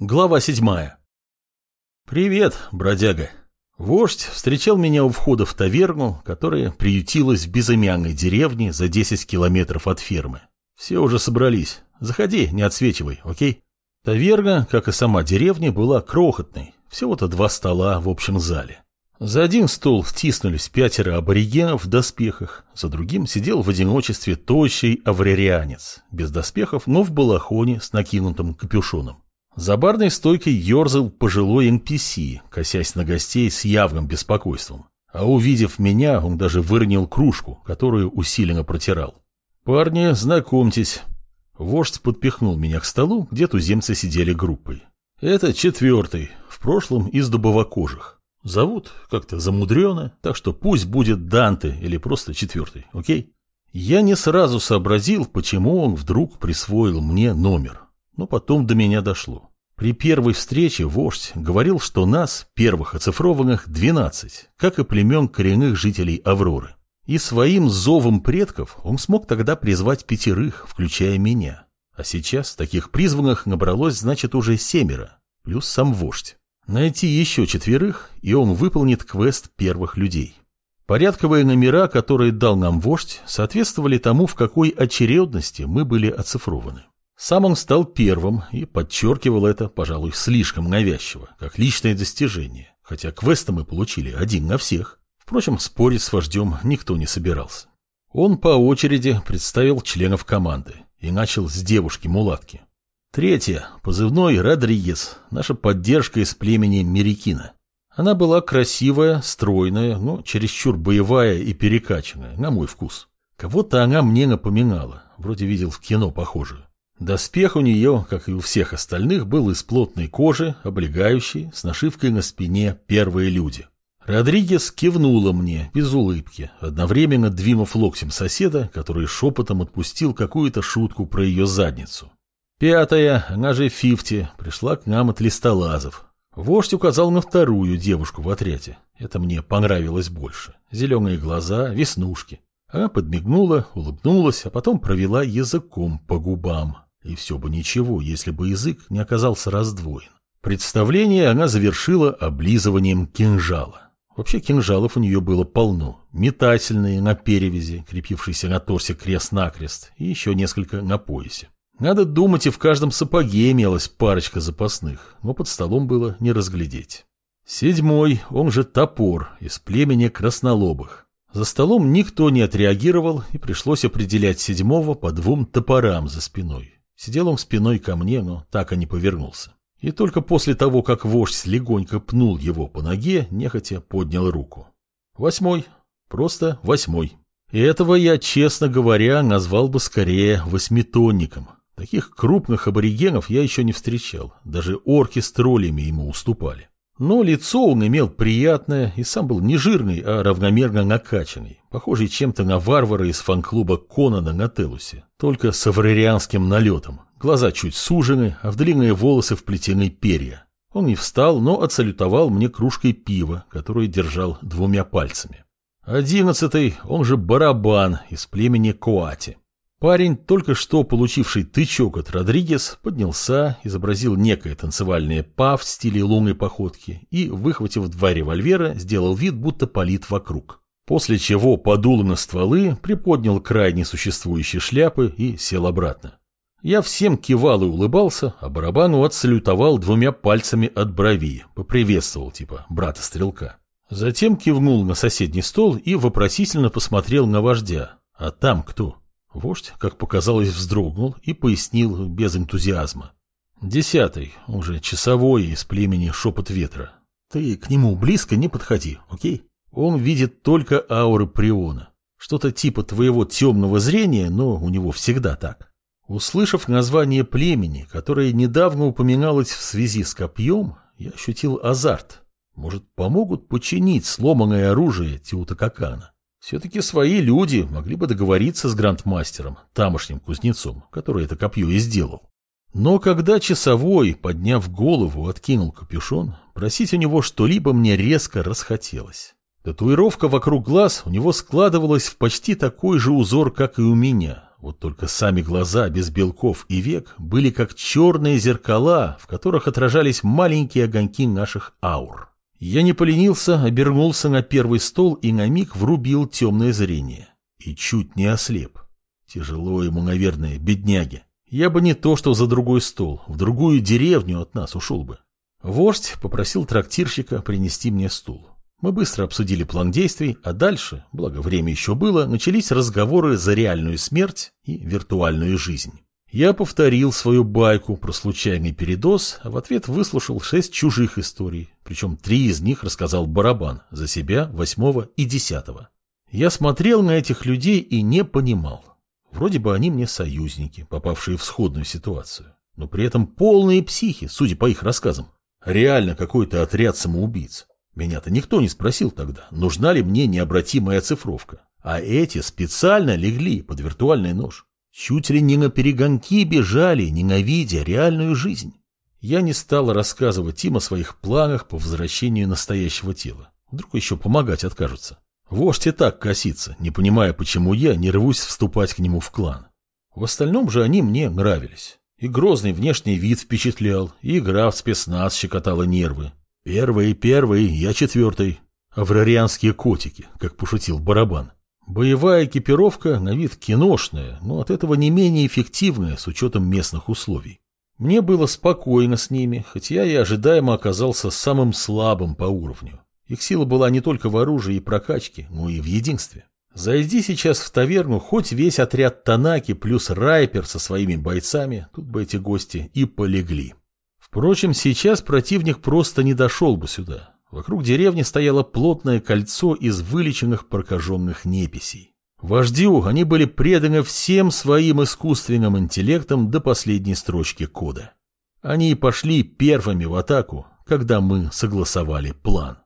Глава седьмая. «Привет, бродяга». Вождь встречал меня у входа в таверну, которая приютилась в безымянной деревне за 10 километров от фермы. Все уже собрались. Заходи, не отсвечивай, окей? Таверна, как и сама деревня, была крохотной. Всего-то два стола в общем зале. За один стол втиснулись пятеро аборигенов в доспехах, за другим сидел в одиночестве тощий аврарианец, без доспехов, но в балахоне с накинутым капюшоном. За барной стойкой ерзал пожилой NPC, косясь на гостей с явным беспокойством. А увидев меня, он даже выронил кружку, которую усиленно протирал. «Парни, знакомьтесь». Вождь подпихнул меня к столу, где туземцы сидели группой. «Это четвертый, в прошлом из дубовокожих. Зовут как-то замудрено, так что пусть будет Данте или просто четвертый, окей?» Я не сразу сообразил, почему он вдруг присвоил мне номер. Но потом до меня дошло. При первой встрече вождь говорил, что нас, первых оцифрованных, 12, как и племен коренных жителей Авроры. И своим зовом предков он смог тогда призвать пятерых, включая меня. А сейчас таких призванных набралось, значит, уже семеро, плюс сам вождь. Найти еще четверых, и он выполнит квест первых людей. Порядковые номера, которые дал нам вождь, соответствовали тому, в какой очередности мы были оцифрованы. Сам он стал первым и подчеркивал это, пожалуй, слишком навязчиво, как личное достижение, хотя квесты мы получили один на всех. Впрочем, спорить с вождем никто не собирался. Он по очереди представил членов команды и начал с девушки-мулатки. Третья, позывной Родригес, наша поддержка из племени Мерикина. Она была красивая, стройная, но чересчур боевая и перекачанная, на мой вкус. Кого-то она мне напоминала, вроде видел в кино похожую. Доспех у нее, как и у всех остальных, был из плотной кожи, облегающей, с нашивкой на спине «Первые люди». Родригес кивнула мне, без улыбки, одновременно двинув локтем соседа, который шепотом отпустил какую-то шутку про ее задницу. Пятая, она же Фифти, пришла к нам от листолазов. Вождь указал на вторую девушку в отряде. Это мне понравилось больше. Зеленые глаза, веснушки. Она подмигнула, улыбнулась, а потом провела языком по губам. И все бы ничего, если бы язык не оказался раздвоен. Представление она завершила облизыванием кинжала. Вообще кинжалов у нее было полно. Метательные на перевязи, крепившиеся на торсе крест-накрест, и еще несколько на поясе. Надо думать, и в каждом сапоге имелась парочка запасных, но под столом было не разглядеть. Седьмой, он же топор, из племени краснолобых. За столом никто не отреагировал, и пришлось определять седьмого по двум топорам за спиной. Сидел он спиной ко мне, но так и не повернулся. И только после того, как вождь легонько пнул его по ноге, нехотя поднял руку. Восьмой. Просто восьмой. И этого я, честно говоря, назвал бы скорее восьмитонником. Таких крупных аборигенов я еще не встречал. Даже орки с троллями ему уступали. Но лицо он имел приятное и сам был не жирный, а равномерно накачанный, похожий чем-то на варвара из фан-клуба Конана на Телусе, только с аврарианским налетом. Глаза чуть сужены, а в длинные волосы вплетены перья. Он не встал, но отсалютовал мне кружкой пива, которую держал двумя пальцами. Одиннадцатый, он же барабан из племени Коати. Парень, только что получивший тычок от Родригес, поднялся, изобразил некое танцевальное па в стиле лунной походки и, выхватив два револьвера, сделал вид, будто палит вокруг. После чего подул на стволы, приподнял край несуществующей шляпы и сел обратно. Я всем кивал и улыбался, а барабану отсалютовал двумя пальцами от брови, поприветствовал типа брата-стрелка. Затем кивнул на соседний стол и вопросительно посмотрел на вождя. А там кто? Вождь, как показалось, вздрогнул и пояснил без энтузиазма. Десятый, уже часовой из племени Шепот Ветра. Ты к нему близко не подходи, окей? Он видит только ауры Приона. Что-то типа твоего темного зрения, но у него всегда так. Услышав название племени, которое недавно упоминалось в связи с копьем, я ощутил азарт. Может, помогут починить сломанное оружие Тиутакакана. Все-таки свои люди могли бы договориться с грандмастером, тамошним кузнецом, который это копье и сделал. Но когда часовой, подняв голову, откинул капюшон, просить у него что-либо мне резко расхотелось. Татуировка вокруг глаз у него складывалась в почти такой же узор, как и у меня, Вот только сами глаза без белков и век были как черные зеркала, в которых отражались маленькие огоньки наших аур. Я не поленился, обернулся на первый стол и на миг врубил темное зрение. И чуть не ослеп. Тяжело ему, наверное, бедняге. Я бы не то, что за другой стол, в другую деревню от нас ушел бы. Вождь попросил трактирщика принести мне стул. Мы быстро обсудили план действий, а дальше, благо время еще было, начались разговоры за реальную смерть и виртуальную жизнь. Я повторил свою байку про случайный передоз, а в ответ выслушал шесть чужих историй, причем три из них рассказал Барабан, за себя, восьмого и десятого. Я смотрел на этих людей и не понимал. Вроде бы они мне союзники, попавшие в сходную ситуацию, но при этом полные психи, судя по их рассказам. Реально какой-то отряд самоубийц. Меня-то никто не спросил тогда, нужна ли мне необратимая оцифровка. А эти специально легли под виртуальный нож. Чуть ли не на перегонки бежали, ненавидя реальную жизнь. Я не стал рассказывать им о своих планах по возвращению настоящего тела. Вдруг еще помогать откажутся. Вождь и так косится, не понимая, почему я не рвусь вступать к нему в клан. В остальном же они мне нравились. И грозный внешний вид впечатлял, и игра в спецназ щекотала нервы, Первый, первый, я четвертый. Аврарианские котики, как пошутил барабан. Боевая экипировка на вид киношная, но от этого не менее эффективная с учетом местных условий. Мне было спокойно с ними, хоть я и ожидаемо оказался самым слабым по уровню. Их сила была не только в оружии и прокачке, но и в единстве. Зайди сейчас в таверну хоть весь отряд Танаки плюс Райпер со своими бойцами, тут бы эти гости и полегли. Впрочем, сейчас противник просто не дошел бы сюда. Вокруг деревни стояло плотное кольцо из вылеченных прокаженных неписей. Вождю они были преданы всем своим искусственным интеллектом до последней строчки кода. Они пошли первыми в атаку, когда мы согласовали план.